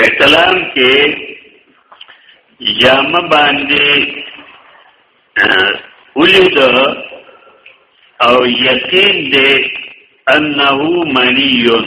احتلام کې جام باندې ولید او یقین دې انه منیون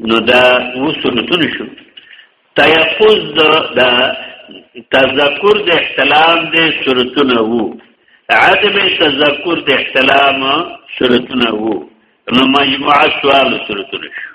نو دا وسنتونه شو تیقظ دا تذکر د احتلام د صورتونه وو عدم تذکر د احتلام صورتونه وو نو مجموعه سوال صورتونه شو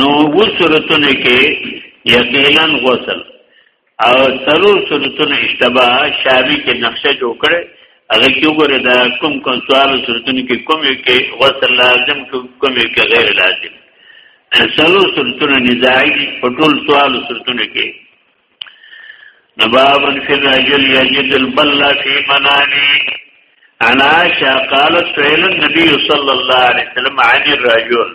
نو وو صورتونه کې یقینا غسل او څلور صورتونه اشتباه شامی کې نقشه جوړ کړي هغه کې وګوره دا کوم کوم سوال صورتونه کې کوم یو کې غسل لازم کوم یو کې غیر لازم څلور صورتونه نزاعي په ټول سوال صورتونه کې نباب فی الرجل یجد البلا فی منانی انا شاقالت فعل النبی صلی الله علیه وسلم عن الرجل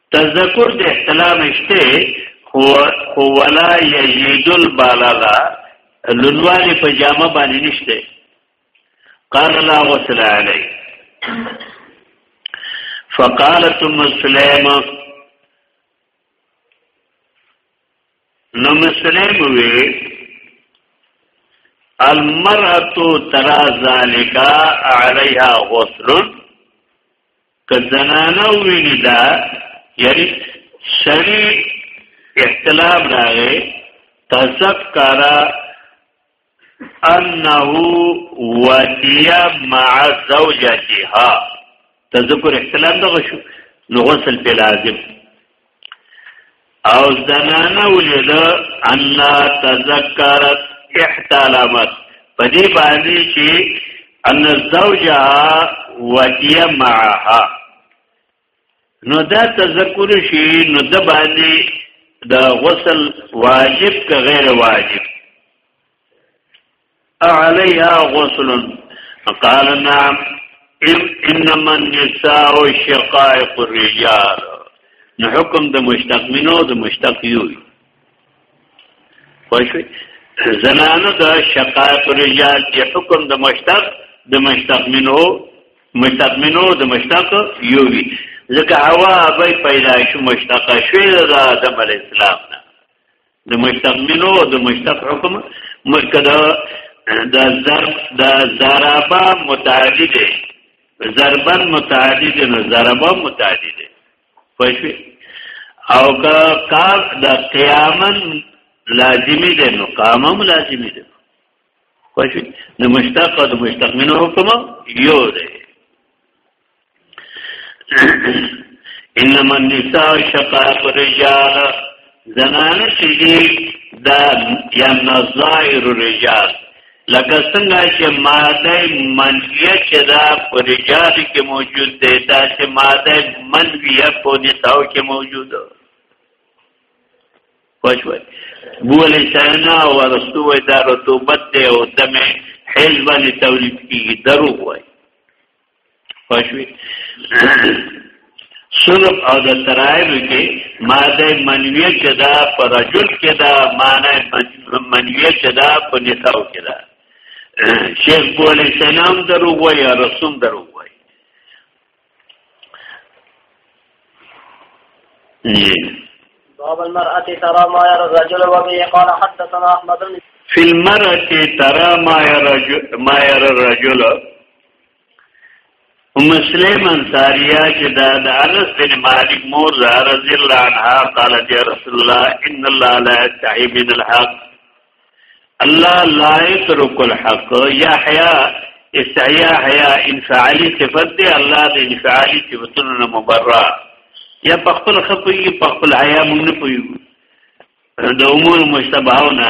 تذکر د احتلام شته خو خو ولا یجید البلالا لنوالی په جامه باندې نشته قال لا غسل علی فقالت ام سلیم نو مسلم وی المرأة ترى ذلك عليها غسل که زنانه ویني دا یعنی سړی احتلام راغی تذکر انه ودیا مع زوجتها تذکر احتلام دغه شو نو غسل په لازم او زنانه ولید ان تذکرت احتلمت په دې باندې چې ان زوجها وتی معها نو دا تذکر شي نو د باندې د غسل واجب که غیر واجب عليها غسل قال نعم انما النساء شقائق الرجال نو حکم د مشتق منو د مشتق یو پښوی زنانو د شقائق الرجال کې حکم د مشتق د مشتق منو مشتق منو د مشتق یو وی ځکه هوا به پیدا شو مشتق شوی د آدم علی السلام نه د مشتق منو د مشتق حکم مرکد د ضرب د ضربا متعدی دی ضربن متعدی دی نو ضربا متعدی دی پښوی او کا کار د قیامن لازمی دی نو قامم لازمی دی پښوی د مشتق او د مشتق منو حکم یو دی انما النساء شقائق الرجال زنان شدی دا یا نظائر الرجال لکه څنګه چې ماده منفیه چې دا پر رجال کې موجود دی دا چې ماده منفیه په نساو کې موجود ده خوشوي بولی سینا او رستو وی دا رتوبت دی او دمه حیل باندې تولید کیږي دروغ وای پښوی سلب او د ترایب کې ماده منویه چې دا په رجل کې دا معنی منویه چې دا په نساو کې دا شیخ بولی سلام درو وای رسوم درو وای باب المرأة ترى ما يرى الرجل وبه قال حدثنا أحمد في المرأة ترى ما يرى ما يرى الرجل مسلم انصاریه چې دا د انس بن مالک مور زه رضی الله عنها قالت یا رسول الله ان الله لا يستحي من الحق الله لا يترك الحق یا حیا استحیا حیا انفعالی صفت دی الله د انفعالی صفاتونو نه مبرا یا په خپل خپل په خپل حیا مونږ نه پوي د امور مشتبهونه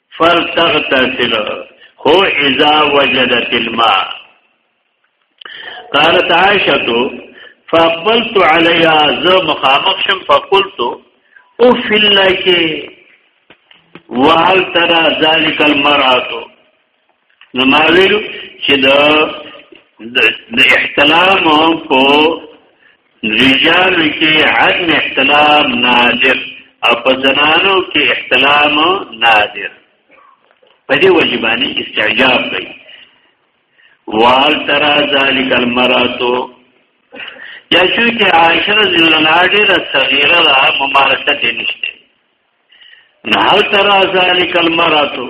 فلتغتسل هو اذا وجدت الماء قالت عائشه فقبلت عليها ز مخامخ شم فقلت او فل لك وهل ترى ذلك المرات نو ما ویلو چې د د احتلام په رجال کې عدم احتلام نادر او په زنانو کې احتلام نادر په دې وجبانی استعجاب کوي وال ترى ذلك المراتو یا شو کې عائشه رضی الله عنها ډیره صغیره ده ممارسه دې نشته نه هل ترى ذلك المراتو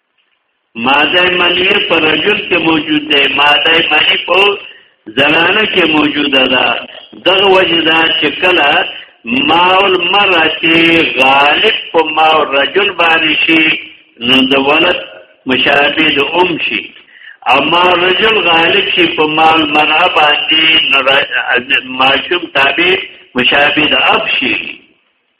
ماده منیه په رجل کې موجود دی ماده منی په زنانه کې موجوده ده دغه وجه دا چې کله ماول مرتی غالب په ماول رجل باندې شي نو د ولد مشابه د ام شي اما رجل غالب شي په مال مرأه باندې نو ماشوم تابع مشابه د اب شي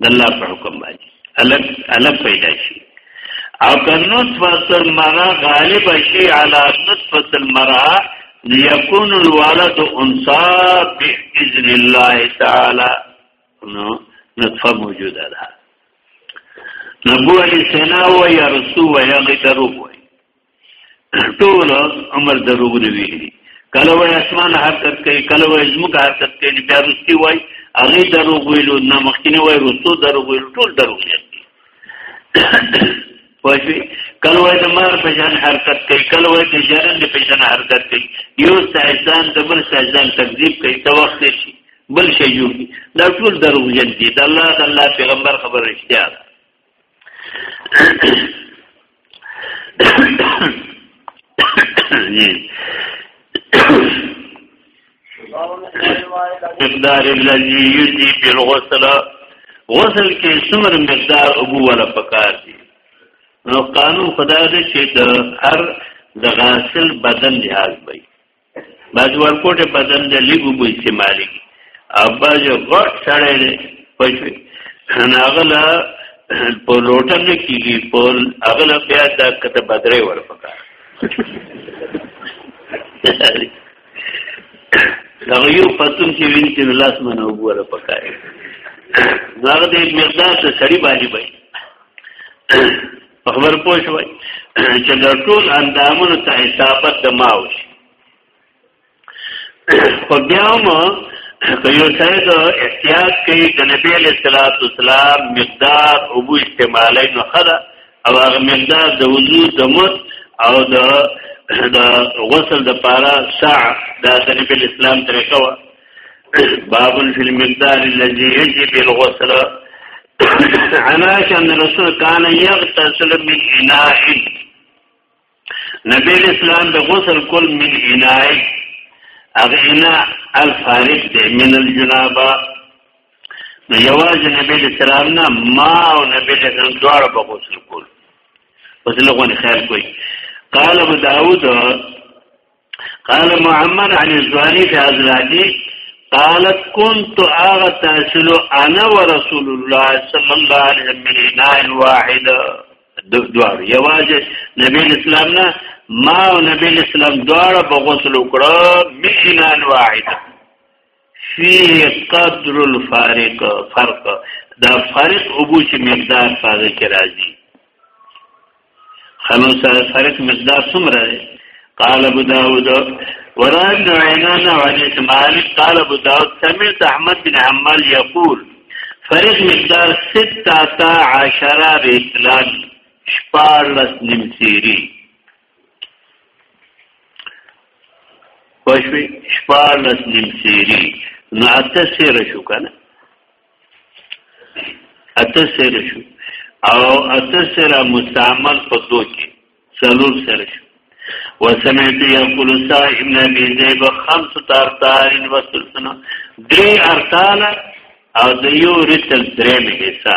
د الله په حکم باندې الګ الګ پیدا شي او که نطفه المرا غالب شي على نطفه المرا ليكون الولد انثى باذن الله تعالی نو نطفه موجوده ده نبو علی سنا و یا رسو و یا غیترو بوئی ټول عمر دروغ نه ویلي کله وای اسمان حرکت کوي کله وای زموږ حرکت کوي بیا رستی وای هغه دروغ ویلو نه مخکینی وای رسو دروغ ویلو ټول دروغ دي واجبي کله وای د مار په شان حرکت کوي کله وای د جرن په شان حرکت کوي یو سایدان د بل سایدان تکذیب کوي توخت شي بل شي جوړي دا ټول دروغ دي د الله د الله پیغمبر خبره اشتیا ده مقدار الذي يجي بالغسل غسل کې څومره مقدار ابو ولا پکار دي نو قانون خدای دې چې د هر د غاسل بدن لحاظ وي بعض ورکوټه بدن د لګو بو استعمالي او بعض غټ سره دی پښوی ناغله په لوټه نه کیږي په اغله بیا د کته بدرې ورپکا دا یو پتون چې وین چې لاس منو وګوره پکای هغه دې مقدار ته سړی باندې وای خبر پوه شوي چې د ټول اندامونو ته حسابت د ماو شي خو بیا هم که یو سړی د احتیاط کوي د نبی علیه الصلاۃ والسلام مقدار اوبو استعمالوي نو ښه ده او هغه مقدار د وضو د مد او د د غسل د پاره ساع د نبی اسلام طریقه وا باب فی المقدار الذي يجب الغسل انا شان رسول کان یغتسل من اناء نبی اسلام د غسل کول من اناء اغه انا الفارق ده من الجنابه نو یواز نبی اسلام نه ما او نبی اسلام دواړه په غسل کول پس لغونه خیر کوي قال ابو داود قال محمد عن الزهري في هذا الحديث قالت كنت اغتسل انا ورسول الله صلى الله عليه وسلم من اناء واحد دوار یواز نبی اسلام نه ما او نبی اسلام دوار په غسل وکړه من اناء واحد فی قدر الفارق فرق دا فرق ابو چې مقدار فاضل کې راځي خنو سره فرق مقدار څومره دی قال ابو داود ورد عینانا وحدیث مالک قال ابو داود سمعت احمد بن حمال یقول فرق مقدار ستتا عشرہ رسلان شپارلس نمسیری پښوی شپارلس نیم سیری نو اته سیر شو کنه اته سیر شو او اته سیر مستعمل په دو کې څلور سیر شو وسمعت یقول صاحب نبی زیب خمس تارتار وسلسنا دری ارتالا او د یو رتل درې حصہ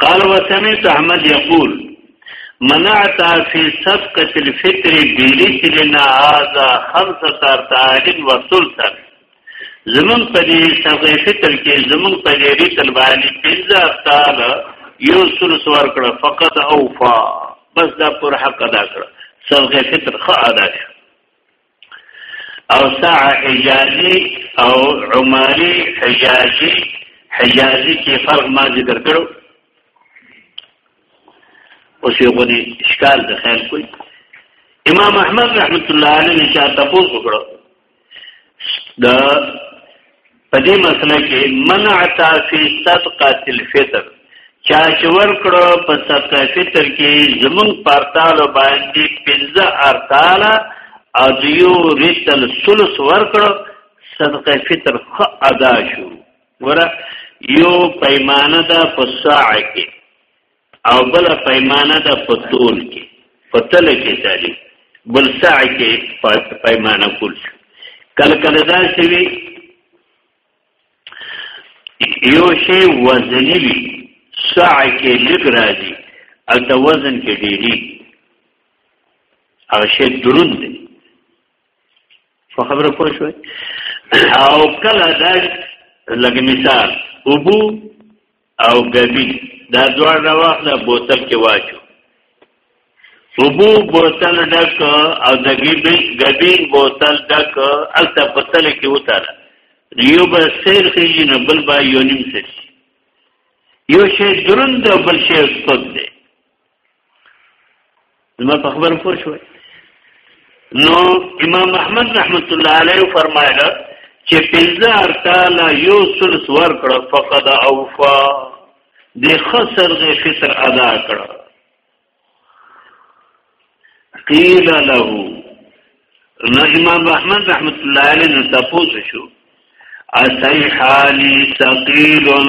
قال وسمعت احمد يقول منعت في صدقه الفطر برجلنا هذا خمسه ارتعال وثلثا زمون په دې صدقه فطر کې زمون په دې ریتل باندې پنځه ارتعال یو ثلث ور کړ فقط اوفا بس دا پر حق ادا کړ صدقه فطر خ ادا کړ او سع حجازي او عماري حجازي حجازي کې فرق ما ذکر کړو اوس یو غني اشکال د خیال کوي امام احمد رحمت الله علیه چا تاسو وکړو د په دې مسله کې منع تا فی صدقات الفطر چا چې ورکړو په صدقه فطر کې زمون پرتالو باندې پنځه ارتاله او دیو رتل سلس ورکړو صدقه فطر خو ادا شو ګوره یو پیمانه ده په ساعه کې او بل پیمانه ده په تول کې په تل کې سړي بل ساع کې پیمانه کول شو کله کله دا شوی یو شی وزنی وي ساع کې لګ راځي الته وزن کې ډېری هغه شی درون دی په خبره پوه شوي او کله دا لګ مثال ابو او ګبي دا دوړ راوخله بوتل کې واچو وبو بوتل ډک او د ګبي ګبي بوتل ډک الته بوتل کې وتاله یو به سیر خېږي نه بل با یو نیم سیر یو شی دروند بل شی سپک دی زما په خبر پوه شو نو امام احمد رحمت الله علیه فرمایله چې پنځه ارکاله یو ثلث ورکړه فقد اوفا د خسر د فطر ادا کړه قیل له نو امام احمد رحمت الله علیه نو تاسو شو اسی حالی ثقیلون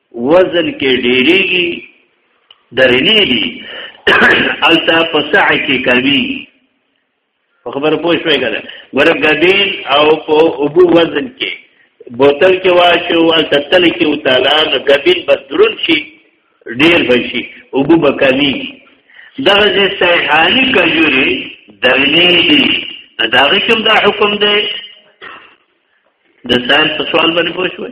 وزن کې ډېریږي درنې دي التا په سعی کې کمی په خبره پوه شوې کنه ګوره ګډین او په ابو وزن کې بوتل کې واچو التا تل کې وتالا نو ګډین به درون شي ډېر بشي ابو به کمی دغه چې صحیحانی کجوري درنې دي دا غوښم دا حکم دی د ساينس په سوال باندې پوه شوې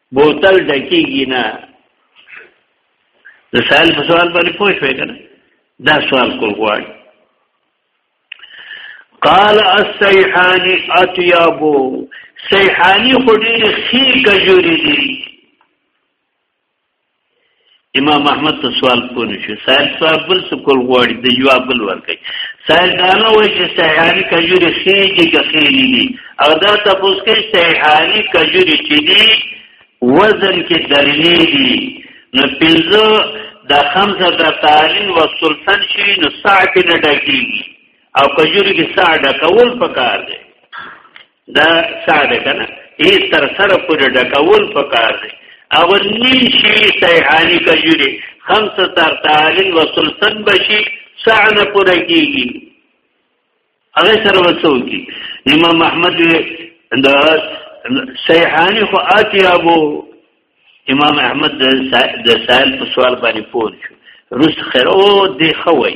بوتل ډکیږي نه د سائل په سوال باندې پوه شوې کنه دا سوال کول غواړي قال السيحاني اتيابو سيحاني خو ډېر خي کجوري دي امام احمد ته سوال کو نه شو سائل سوال بل څه کول غواړي د جواب بل ورکړي سائل دا نه وایي چې سیحانی کجوري خېږي که خېلي دي او دا تاسو کې سیحانی کجوري چې دي وزن کې درنې دي نو پنځه د خمسه د تعلیم و سلطان شي نو ساعت نه ډکیږي او کجوري کې ساعت ډکول پکار دی دا ساده کنه یې تر سره پورې ډکول پکار دی اول نیشی سیحانی کجوری خمس تر تعالین و سلطن بشی سعنه پورا کیږي هغه سره وڅو کی امام احمد دا صحیحانی خو آتی ابو امام احمد د سائل په سوال باندې پوه شو روس خیر او دی خوي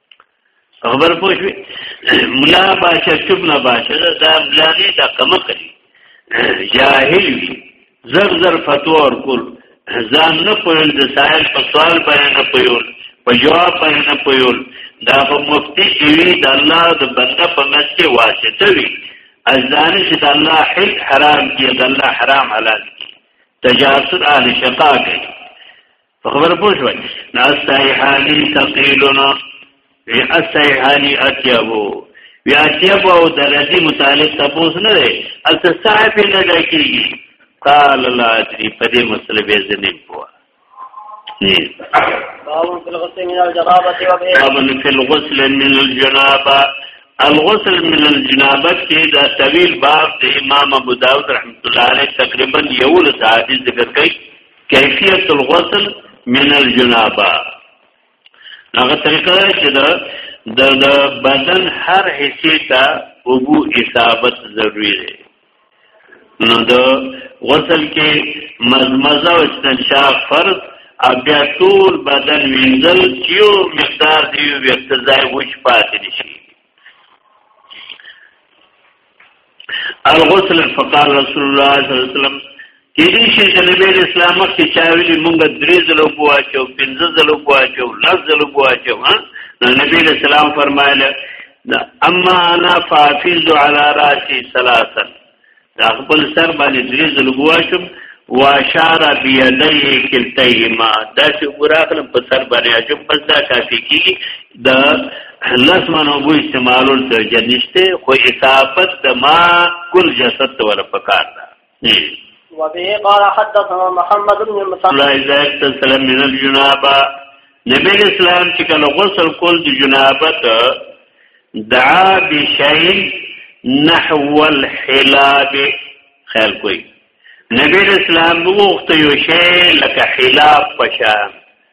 خبر پوه شوې ملا باشه چوب نه باشه دا ملا نه دا کم کوي جاهل وي زر زر فتوا ور کول ځان نه پوهل د سائل په سوال باندې نه پوهل په جواب باندې نه پوهل دا په مفتی کې وي د الله د بنده په منځ کې واسطه وي ازدانه چې د الله حل حرام کې د الله حرام حلال کې تجاسر اهل شقا کوي خبر پوه شوي نه استایحانی تقیلنا وی استایحانی اتیابو وی اتیابو او درجی متعلق تپوس نه دی الته صاحب نه دا کیږي قال لا ادري په دې مسله به زنیم پوه باب في الغسل من الجنابه الغسل من الجنابه کې دا طويل باب د امام ابو داود رحمت الله علیه تقریبا یو لس حدیث ذکر کړي کیفیت الغسل من الجنابه هغه طریقه ده چې دا د بدن هر حصے ته وګو اصابت ضروری دی نو د غسل کې مزمزه او استنشاق فرض او بیا ټول بدن وینځل چې یو مقدار دی یو وخت ځای وښ پاتې نشي الغسل فقال رسول الله صلی الله علیه وسلم کې دې شي چې نبی اسلام مخکې چا ویلي مونږ درې ځله بواچو پنځه ځله بواچو لس ځله بواچو ها نبی اسلام فرمایله اما انا فافز على راسي ثلاثا دا خپل سر باندې درې ځله بواچو واشار بيديه كلتيهما دا چې وراخلم په سر باندې اجب پس دا کافي کیږي د لس منو بو استعمالول ترجه نشته خو اصابت د ما کل جسد ته ولا پکار ده وبه قال حدثنا محمد بن مسلم لا زاد تسلم من الجنابه نبی اسلام چې کله غسل کول د جنابت دعا بشیء نحو الحلاب خیال کوئی نبی اسلام وغوښته یو شی لکه حلاب پشان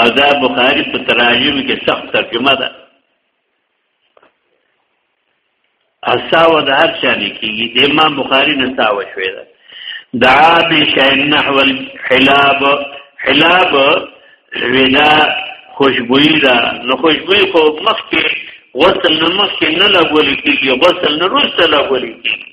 او دا بخاری په تراجم کې سخت ترجمه ده اساو د هر چا لیکيږي د امام بخاری نه ساو شوې ده دعا بشین نحو الحلاب حلاب ودا خوشبوئی ده نو خوشبوئی خو مخکې غسل نه مخکې نه لګول کېږي غسل نه وروسته لګول کېږي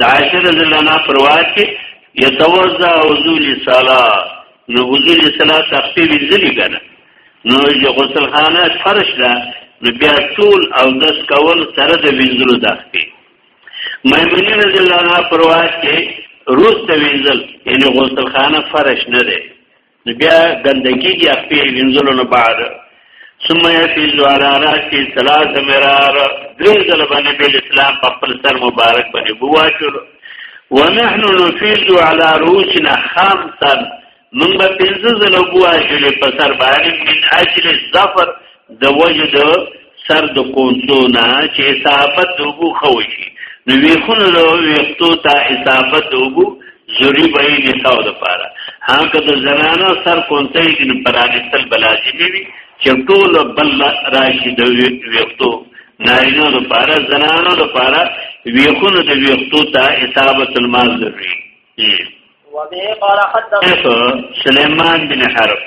د عائشه رضی الله عنها پر روایت کې یتوزا وضو للصلاه نو وضو للصلاه تخفیف ځلی کنه نو چې غسل خانه فرش ده نو بیا ټول او دس کول سره د وینځلو داخلي مېمنه رضی الله عنها پر روایت کې روز ته وینځل یعنی غسل خانه فرش نه ده بیا ګندګي کې خپل وینځلو نه بعد ثم يفيز على راسي ثلاث مرار درې ځل باندې بل اسلام په خپل سر مبارک باندې بواچل ونحن نفيز على رؤوسنا خمسا من به پنځه ځل بواچل په سر باندې من اجل الظفر د وجد سر د کونسو نه چې اصابت د وګو خوي شي نو ویخونه د ویختو ته اصابت د وګو زوري به یې نساو د پاره هغه د زنانه سر کونسې کې نو پرانستل بلازمي وي چې ټول بل راشي د ویختو نارینو د پاره زنانو د پاره ویخونه د ویختو ته اصابت المال ضروري وبه قال حدث سليمان بن حرب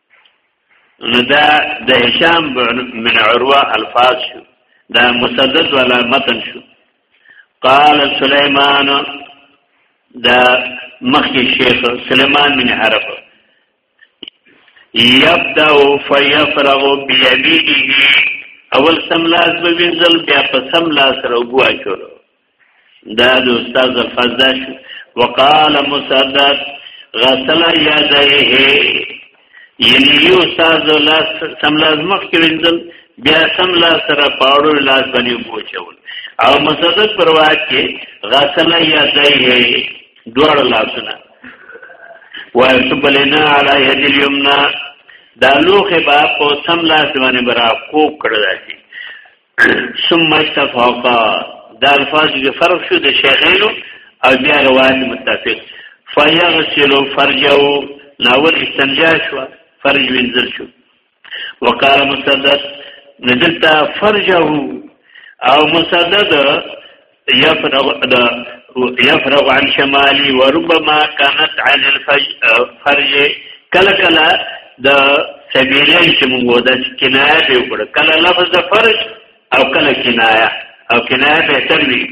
نو دا د هشام من عروه الفاظ شو دا مسدد ولا متن شو قال سليمان دا مخکې شیخ سليمان من حرف يبدا فيفرغ بيمينه اول سم لاس به وینځل بیا په سم لاس راوګوا شول دا د استاد الفاظ دا شو وقال مسدد غسل یادیه یعنی یو استاد لاس سم لاس مخ کې ویندل بیا سم لاس سره پاړو لاس باندې بوچول او مسدد پر واک کې غسل یادیه دوړ لاسونه وایتبلنا علی ید الیمنا دا لوخه با په سم لاس باندې برا کو کړل شي ثم اتفاقا دا الفاظ کې فرق شو د شیخانو او بیا روایت متفق فیغسل فرجو ناول استنجا شو فرج وینځل شو وقال مسدد نزلت فرجه او مسدد يفرغ يفرغ عن شمالي وربما كانت عن الفرج کله کله د سبیلین چې موږ ودا چې کنایه به وکړه کله لفظ د فرج او کله کنایه او کنایه به تر وی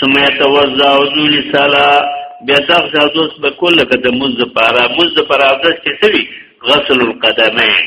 ثم يتوزع ذل صلا بیا تاسو اوس به کله کده مز پارا مز پارا اوس کې سوي غسل القدمین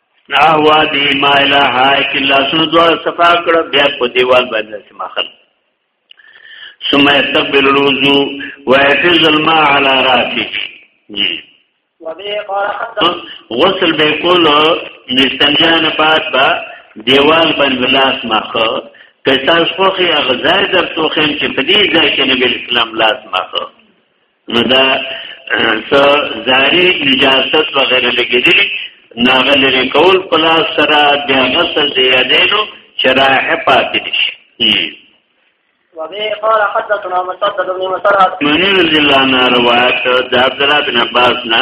ناوا دی ما اله کی لاسونو دوا صفا کړ بیا په دیوال باندې سم خل ثم يستقبل الوضوء ويفز الماء على راسه جی غسل به کول نستنجان پات با دیوال باندې لاس مخه کسان خوخي اغزای در توخم چې په دې ځای کې نبی اسلام لاس مخه نو دا څو زاری اجازه وغیرہ لګیدلی ناغل ریکول پلا سره بیا غسل دی یادینو چرایح پاتې نشي منیر ذلانه روایت د عبدالله بن عباس نه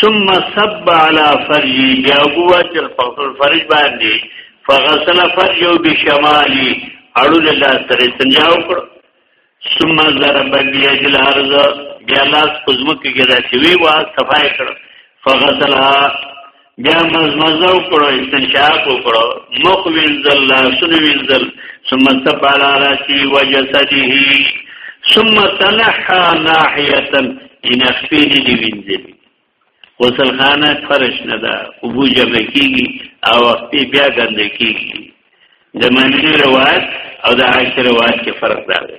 ثم صب على فرج بیا وګوا چې په خپل فرج باندې فغسل فرج بشمالي اړو له سره سنجا وکړ ثم ضرب بيد الارض بیا لاس پزمک کې راځي وی وا صفای کړ فغسلها بیا مزمزه وکړو استنشاق وکړو مخ وینځل لاسونه وینځل ثم استقبل على راسي وجسده ثم تنحى ناحيه ان خفيه دي وینځل غسل خانه فرش نه ده ابو جمع کیږي او وخت بیا ګند کیږي د منځي روایت او د عاشر روایت کې فرق دی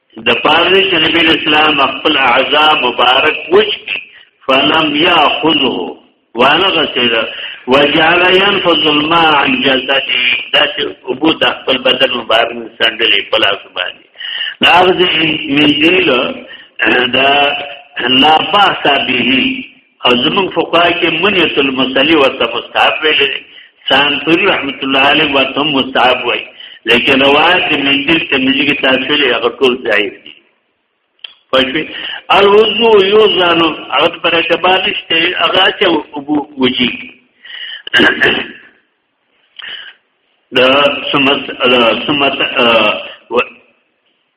د پاره چې نبی اسلام خپل اعضاء مبارک وچ فلم ياخذه وانا غسل وجعل ينفذ الماء عن جلدته دا چې ابو د خپل بدن مبارک سندلې په لاس باندې ناغذ من دیل دا لا باس به ازمن فقها کې منیت المصلی ورته مستحب ویل سانتوری رحمت الله علیه ورته مستحب وای لیکن روایت منزل ته منځي کې تاسو له هغه ټول ځای دي پښې الوضو یو ځانو هغه پر اعتبار نشته هغه چې ابو وجي دا سمت سمت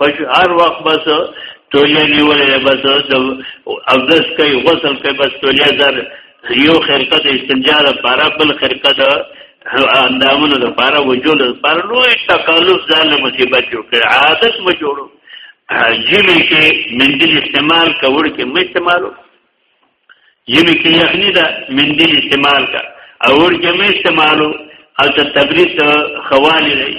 پښ هر وخت بس تولیا نیولې بس او دس کوي غسل کوي بس تولیا زر یو خرقه د استنجا لپاره بل خرقه د اندامونو لپاره وجود لپاره نو تکالف ځان له مصیبت جوړ کړي عادت مو جوړو جیمه کې مندل استعمال کول کې مې استعمالو یمه کې یخنی ده مندیل استعمال کا او ورکه مې استعمالو او ته تبرید خوالې دی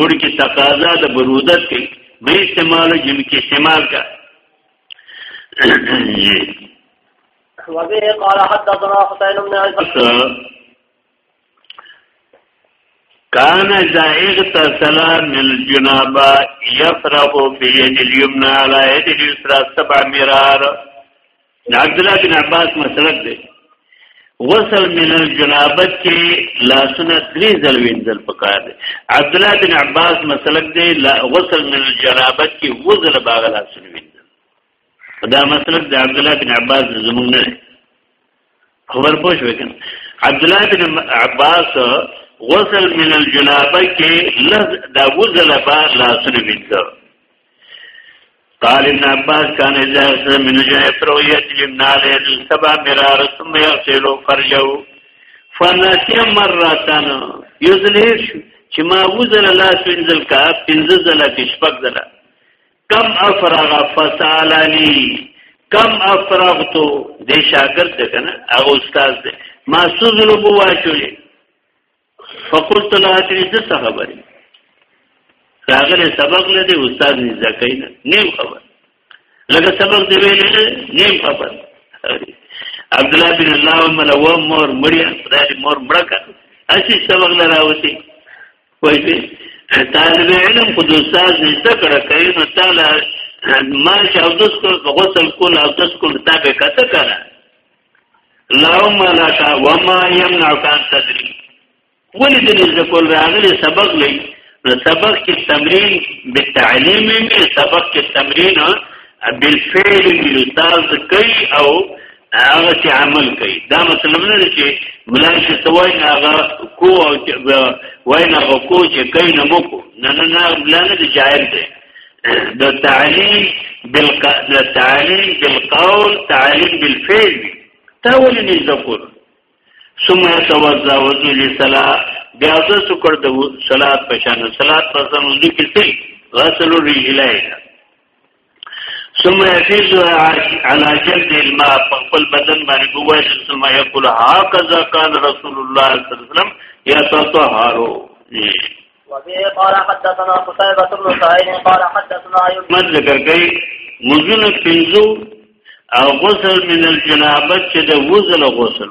ورکه تقاضا د برودت کې مې استعمالو یمه کې استعمال کا وبه قال حدثنا حسين بن عيسى کان اذا اغتسل من الجنابه يفرغ في يد اليمنى على يد اليسرى سبع مرار عبد الله بن عباس مسلک دی غسل من الجنابت کې لاسونه درې ځل وینځل پکار دی عبد الله بن عباس مسلک دی غسل من الجنابت کې وزل باغ لاسونه وینځل دا مسلک د عبد الله بن عباس زمونږ نه خبر پوه شو کنه عبد الله بن عباس غسل من الجنابه کې لز دا وزل با لا سره وینځه قال ابن عباس كان اذا غسل من الجنابه فرو يجلب ناله السبع مرار ثم يغسل فرجه فنسي مرتان يذلش چې ما وزل لا سوینځل کا پنځه زله کې شپږ زله کم افرغ فسالنی کم افرغتو د شاګرد ده کنه هغه استاد ده ما سوزلو بو واچولې فقلت لا ادري څه خبرې راغله سبق لدی استاد نه ځکای نه نیم خبر لکه سبق دی ویل نیم خبر عبد الله بن الله ملو مور مړی خدای مور مړه کړ اسی سبق لراوتی وایي طالب علم خو د استاد زده کړه کوي نو تعالی ما چې او دس کو غسل کول او دس کول تا به کته کړه اللهم لا شا وما يمنعك ان تدري ولې د زده کول راغلي سبق لې نو سبق کې تمرین بالتعلیم می سبق کې تمرین بالفعل می استاد کوي او هغه چې عمل کوي دا مطلب نه دی چې ملای شي توای نه هغه کو او وای نه هغه کو چې کوي نه موکو نه نه نه ملا نه دی جاهل دی د تعلیم بالق د تعلیم بالقول تعلیم بالفعل تا ولې نه ذکر ثم توزع وضو للصلاه بیا ځو څکړ د صلات په شان صلات پر ځان وضو کې سي غسل الرجلین ثم يفيز على جلد الماء فقل بدن باندې بواش ثم يقول هكذا كان رسول الله صلى الله عليه وسلم يتطهر وفي قال حدثنا قتيبة بن سعيد قال حدثنا أيوب من ذكر کوي مزونه پنځو او غسل من الجنابت چې د وزل غسل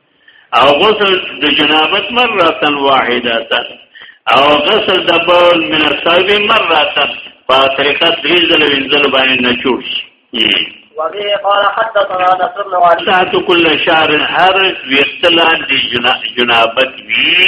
او غسل د جنابت مره واحده او غسل د بول من الصوب مره په طریقه درې ځله وینځل باندې نه جوړ شي وبه قال حدثنا نصر بن علي ساعت كل شهر هر ويختلان دي جنابت وي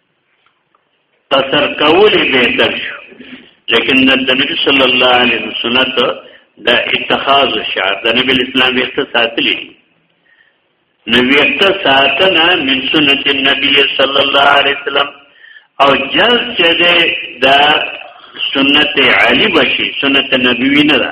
قصر کول به تر شو لیکن د نبی صلی الله علیه وسلم د اتخاذ شعر د نبی اسلام وخت ساتلی نو وخت ساتنه من سنت النبی صلی الله علیه وسلم او جلد چې د سنت علی بشي سنت نبوی نه ده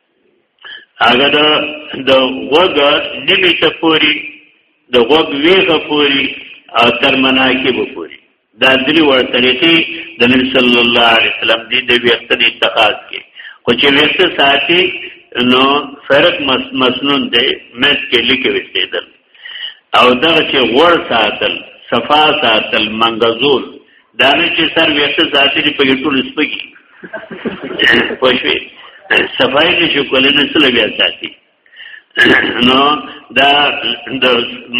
هغه د د غوګ نیمه ته پوری د غوګ ویغه پوری او تر مناکب پوری دا درې وړ طریقې د نبی صلی الله علیه وسلم دی د ویښت د اتخاذ کې خو چې ویښت ساتي نو فرق مسنون دی مس کې لیکه وستېدل او دغه چې غوړ ساتل صفا ساتل منګزول دا نه چې سر ویخته ساتلی په ټول سپکی پښوی صفای کې شو کولای نه سره بیا ساتي نو دا د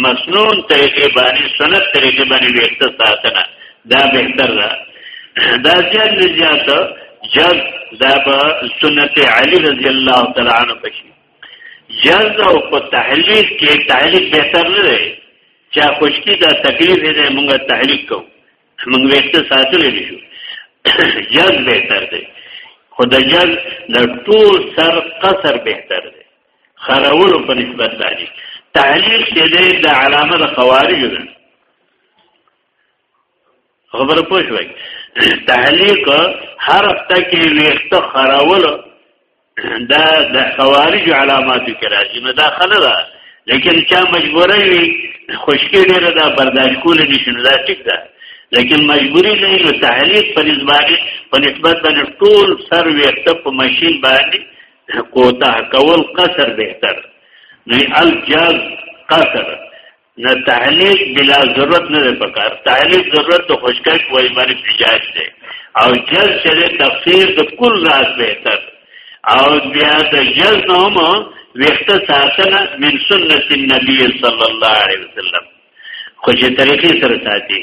مسنون طریقې باندې سنت طریقې باندې ویخته ساتنه دا بهتر ده دا زیات زیات جز دا په سنت علی رضی الله تعالی عنہ پښې جز او په تحلیل کې تحلیل بهتر نه دی چا خوشکی دا تکلیف دی مونږه تحلیل کو مونږ وخت ساتل دي شو جز بهتر دی خود جز د ټول سر قصر بهتر دی خرولو په نسبت باندې تحلیل کې دی د علامه د خوارج ده خبر پوه شوي تحلیق هر تکي ویخت خراول دا د خوارج علامات کې راځي نه داخله ده لیکن چا مجبوره وي خوشکی ډیره دا برداشت کول نشي نه دا ټیک ده لیکن مجبوری نه نو تحلیق په نسبت په نسبت باندې ټول سر ویخت په ماشين باندې کوتاه کول قصر بهتر نه الجاز قصر نه تعلیق بلا ضرورت نه پکار تعلیق ضرورت د خوشکای کوی باندې پیجاج دی او جز چې تفسیر د کل راز بهتر او بیا د جز نوم وخت ساتنه من سنت النبی صلی الله علیه وسلم خو چې طریقې سره ساتي